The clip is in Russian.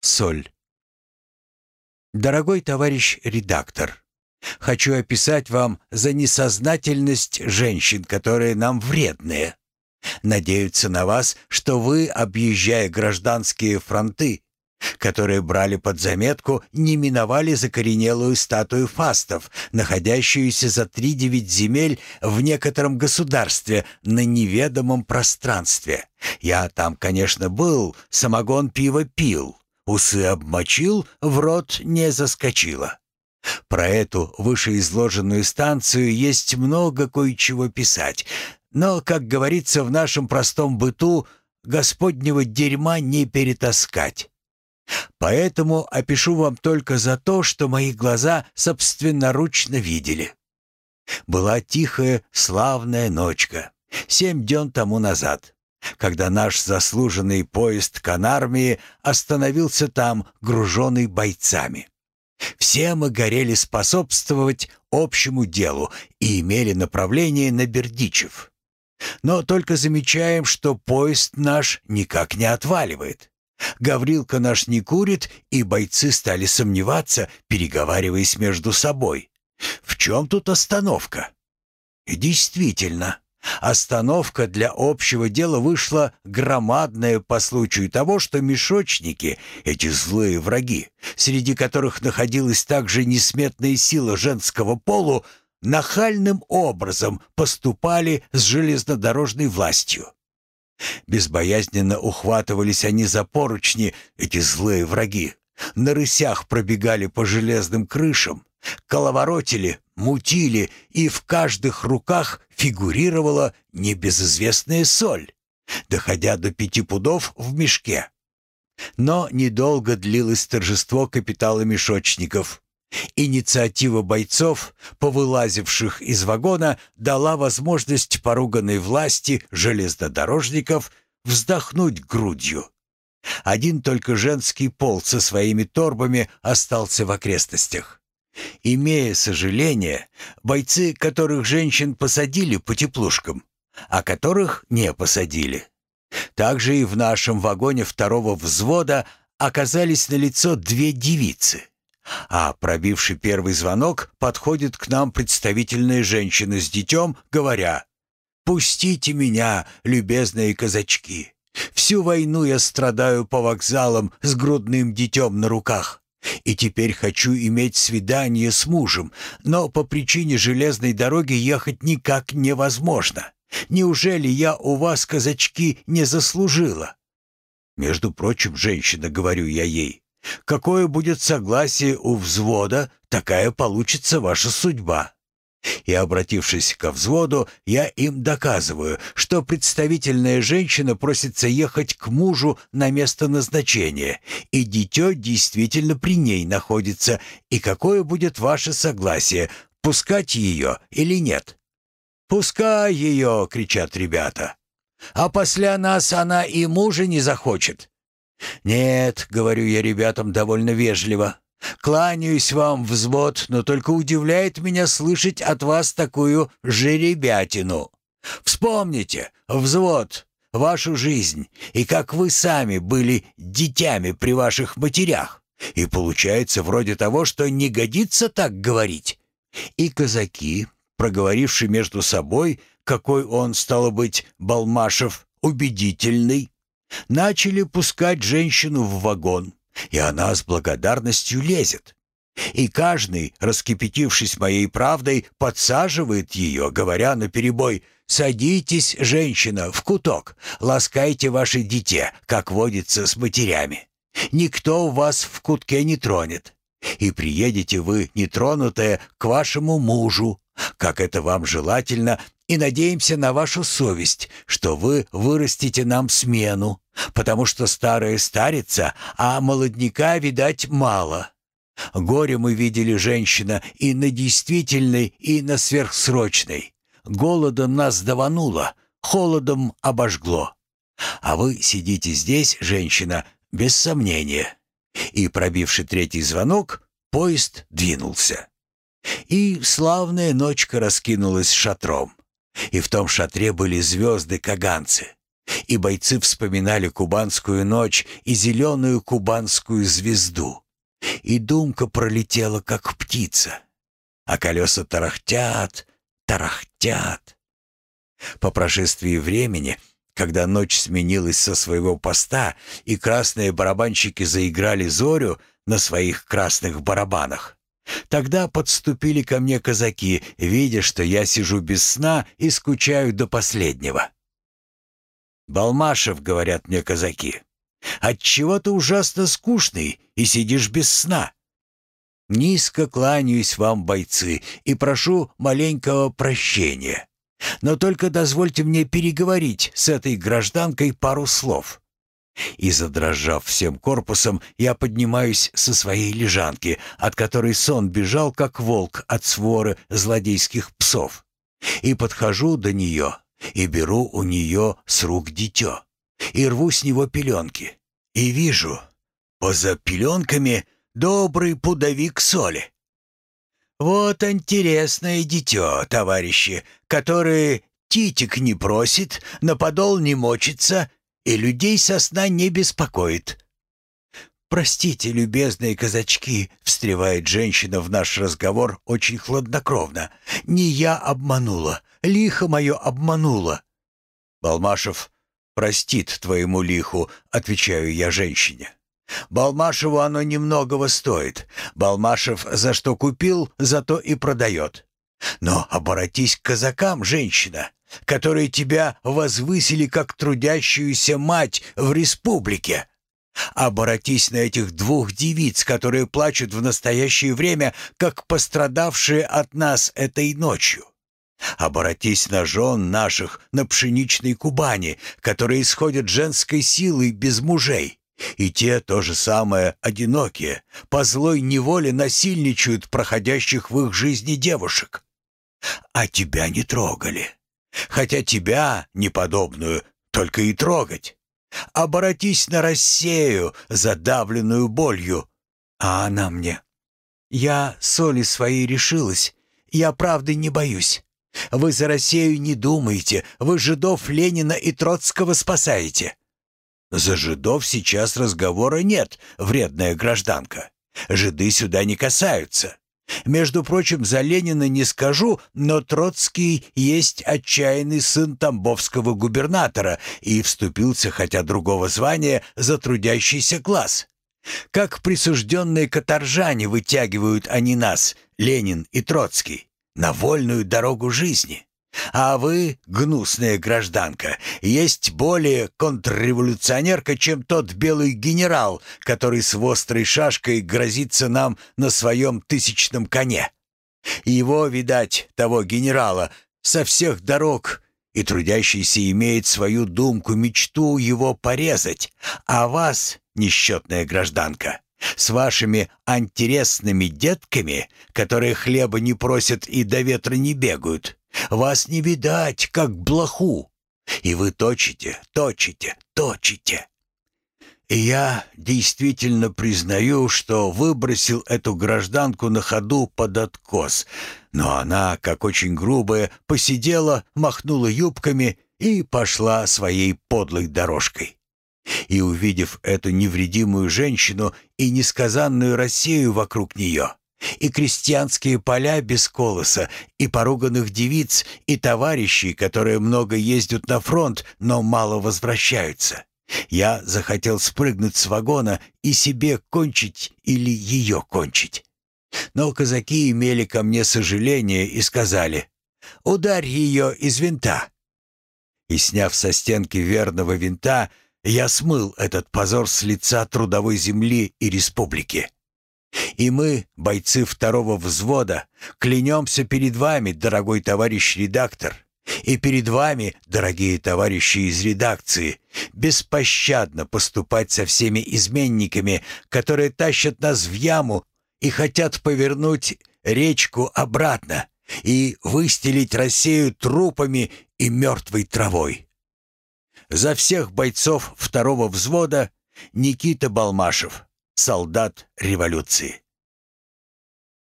Соль. Дорогой товарищ редактор, хочу описать вам за несознательность женщин, которые нам вредные. Надеются на вас, что вы, объезжая гражданские фронты, которые брали под заметку, не миновали закоренелую статую фастов, находящуюся за три девять земель в некотором государстве на неведомом пространстве. Я там, конечно, был, самогон пиво пил, усы обмочил, в рот не заскочило. Про эту вышеизложенную станцию есть много кое-чего писать, но, как говорится в нашем простом быту, Господнего дерьма не перетаскать. Поэтому опишу вам только за то, что мои глаза собственноручно видели. Была тихая, славная ночка, семь дён тому назад, когда наш заслуженный поезд Канармии остановился там, груженный бойцами. Все мы горели способствовать общему делу и имели направление на Бердичев. Но только замечаем, что поезд наш никак не отваливает. Гаврилка наш не курит, и бойцы стали сомневаться, переговариваясь между собой. В чем тут остановка? И действительно, остановка для общего дела вышла громадная по случаю того, что мешочники, эти злые враги, среди которых находилась также несметная сила женского полу, нахальным образом поступали с железнодорожной властью. Безбоязненно ухватывались они за поручни, эти злые враги. На рысях пробегали по железным крышам, коловоротили, мутили, и в каждых руках фигурировала небезызвестная соль, доходя до пяти пудов в мешке. Но недолго длилось торжество капитала мешочников. Инициатива бойцов, повылазивших из вагона, дала возможность поруганной власти железнодорожников вздохнуть грудью. Один только женский пол со своими торбами остался в окрестностях. Имея сожаление, бойцы, которых женщин посадили по теплушкам, а которых не посадили. Также и в нашем вагоне второго взвода оказались на лицо две девицы. А пробивший первый звонок, подходит к нам представительная женщина с детем, говоря «Пустите меня, любезные казачки! Всю войну я страдаю по вокзалам с грудным детем на руках. И теперь хочу иметь свидание с мужем, но по причине железной дороги ехать никак невозможно. Неужели я у вас, казачки, не заслужила?» Между прочим, женщина, говорю я ей, Какое будет согласие у взвода, такая получится ваша судьба. И, обратившись ко взводу, я им доказываю, что представительная женщина просится ехать к мужу на место назначения, и дитё действительно при ней находится, и какое будет ваше согласие, пускать ее или нет. «Пускай ее!» — кричат ребята. «А после нас она и мужа не захочет. «Нет», — говорю я ребятам довольно вежливо, — «кланяюсь вам, взвод, но только удивляет меня слышать от вас такую жеребятину. Вспомните, взвод, вашу жизнь, и как вы сами были дитями при ваших матерях. И получается вроде того, что не годится так говорить. И казаки, проговорившие между собой, какой он, стало быть, Балмашев, убедительный, Начали пускать женщину в вагон, и она с благодарностью лезет. И каждый, раскипятившись моей правдой, подсаживает ее, говоря наперебой «Садитесь, женщина, в куток, ласкайте ваше дитя, как водится с матерями. Никто вас в кутке не тронет. И приедете вы, нетронутая, к вашему мужу, как это вам желательно, и надеемся на вашу совесть, что вы вырастите нам смену, потому что старая старится, а молодняка, видать, мало. Горе мы видели, женщина, и на действительной, и на сверхсрочной. Голодом нас давануло, холодом обожгло. А вы сидите здесь, женщина, без сомнения. И, пробивший третий звонок, поезд двинулся. И славная ночка раскинулась шатром. И в том шатре были звезды-каганцы. И бойцы вспоминали кубанскую ночь и зеленую кубанскую звезду. И думка пролетела, как птица. А колеса тарахтят, тарахтят. По прошествии времени, когда ночь сменилась со своего поста, и красные барабанщики заиграли зорю на своих красных барабанах, Тогда подступили ко мне казаки, видя, что я сижу без сна и скучаю до последнего. «Балмашев», — говорят мне казаки, — «отчего ты ужасно скучный и сидишь без сна?» Низко кланяюсь вам, бойцы, и прошу маленького прощения. Но только дозвольте мне переговорить с этой гражданкой пару слов. И, задрожав всем корпусом, я поднимаюсь со своей лежанки, от которой сон бежал, как волк от своры злодейских псов, и подхожу до нее, и беру у нее с рук дитё, и рву с него пеленки, и вижу, поза пеленками добрый пудовик соли. Вот интересное дитё, товарищи, которое титик не просит, на подол не мочится и людей со сна не беспокоит. «Простите, любезные казачки», — встревает женщина в наш разговор очень хладнокровно. «Не я обманула, лихо мое обманула». «Балмашев простит твоему лиху», — отвечаю я женщине. «Балмашеву оно немногого стоит. Балмашев за что купил, за то и продает. Но обратись к казакам, женщина которые тебя возвысили как трудящуюся мать в республике. Обратись на этих двух девиц, которые плачут в настоящее время, как пострадавшие от нас этой ночью. Обратись на жен наших на пшеничной Кубани, которые исходят женской силой без мужей. И те то же самое одинокие, по злой неволе насильничают проходящих в их жизни девушек. А тебя не трогали. Хотя тебя, неподобную, только и трогать. Оборотись на Россию, задавленную болью. А она мне. Я соли своей решилась. Я правды не боюсь. Вы за Россию не думаете. Вы жидов Ленина и Троцкого спасаете. За жидов сейчас разговора нет, вредная гражданка. Жиды сюда не касаются. Между прочим, за Ленина не скажу, но Троцкий есть отчаянный сын тамбовского губернатора и вступился, хотя другого звания, за трудящийся класс. Как присужденные каторжане вытягивают они нас, Ленин и Троцкий, на вольную дорогу жизни. А вы, гнусная гражданка, есть более контрреволюционерка, чем тот белый генерал, который с острой шашкой грозится нам на своем тысячном коне. Его, видать, того генерала, со всех дорог, и трудящийся имеет свою думку, мечту его порезать, а вас, несчетная гражданка, с вашими антиресными детками, которые хлеба не просят и до ветра не бегают, вас не видать, как блоху. И вы точите, точите, точите. И я действительно признаю, что выбросил эту гражданку на ходу под откос, но она, как очень грубая, посидела, махнула юбками и пошла своей подлой дорожкой. И увидев эту невредимую женщину и несказанную Россию вокруг нее, и крестьянские поля без колоса, и поруганных девиц, и товарищей, которые много ездят на фронт, но мало возвращаются. Я захотел спрыгнуть с вагона и себе кончить или ее кончить. Но казаки имели ко мне сожаление и сказали «Ударь ее из винта». И, сняв со стенки верного винта, я смыл этот позор с лица трудовой земли и республики. И мы, бойцы второго взвода, клянемся перед вами, дорогой товарищ редактор, и перед вами, дорогие товарищи из редакции, беспощадно поступать со всеми изменниками, которые тащат нас в яму и хотят повернуть речку обратно и выстелить Россию трупами и мертвой травой. За всех бойцов второго взвода Никита Балмашев солдат революции.